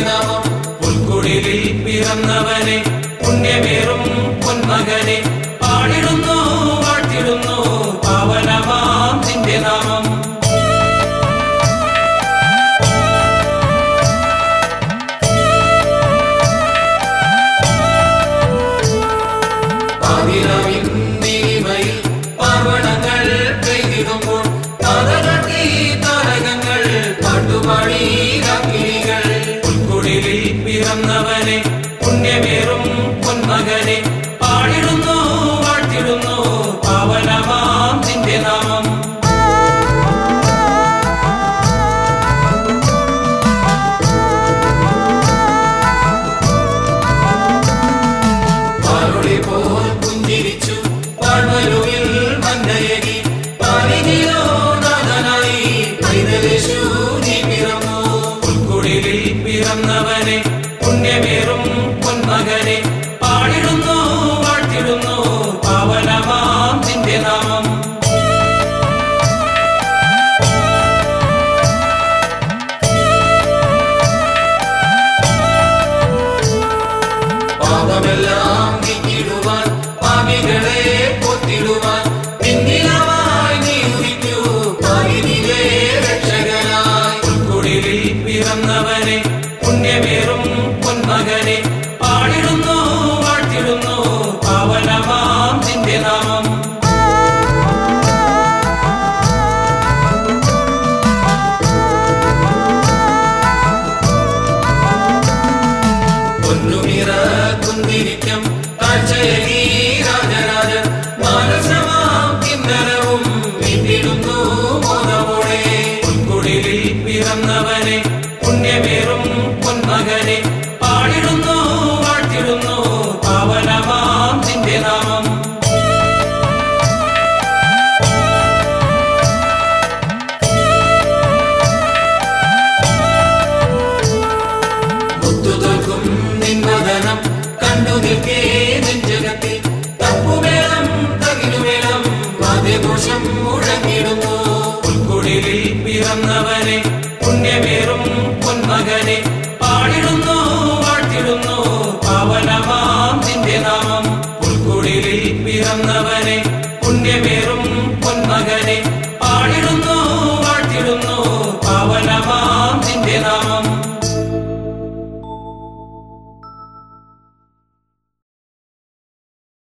നാമം പുൽക്കുടിലിൽ പിറന്നവനെ പുണ്യമേറും പൊന്മകനെ പാടിടുന്നു വാഴ്ത്തിടുന്നു പാവനമാം നിന്റെ നാമം. പാതിരവിൻ പാർവണങ്ങൾ പാടിടുന്നു വാഴ്ത്തിടുന്നു പവനമാം നിന്റെ നാമം. പോൽ നീ പിറന്നവനെ ലോകമെല്ലാം നീക്കിടുവാൻ പാപികളെ പൊത്തിടുവാൻ പിന്നിലമായി നീ ഉദിക്കൂ. രക്ഷകനായി ഉൾക്കുടിലിൽ പിറന്നവനെ പുണ്യമേറും. സന്ധിരിക്കം കാഴ്ചയലി രാജരാജൻ മാനസമാം കിന്നരവും വിട്ടിടുന്നു മോദമോടെ പൊൻകുടിലിൽ പിറന്നവനെ പുണ്യമേറും പൊന്മകനെ പാടിടുന്നു വാഴ്ത്തിടുന്നു പാവന പുണ്യമേറും പൊന്മകനെ പാടിടുന്നു വാഴ്ത്തിടുന്നു. പാവനമാം നിന്റെ നാമം. പുൽക്കുടിലിൽ പിറന്നവനെ